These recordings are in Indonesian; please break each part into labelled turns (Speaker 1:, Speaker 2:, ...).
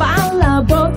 Speaker 1: I love you.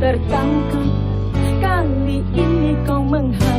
Speaker 1: tertangkap. Kali ini kau menghadap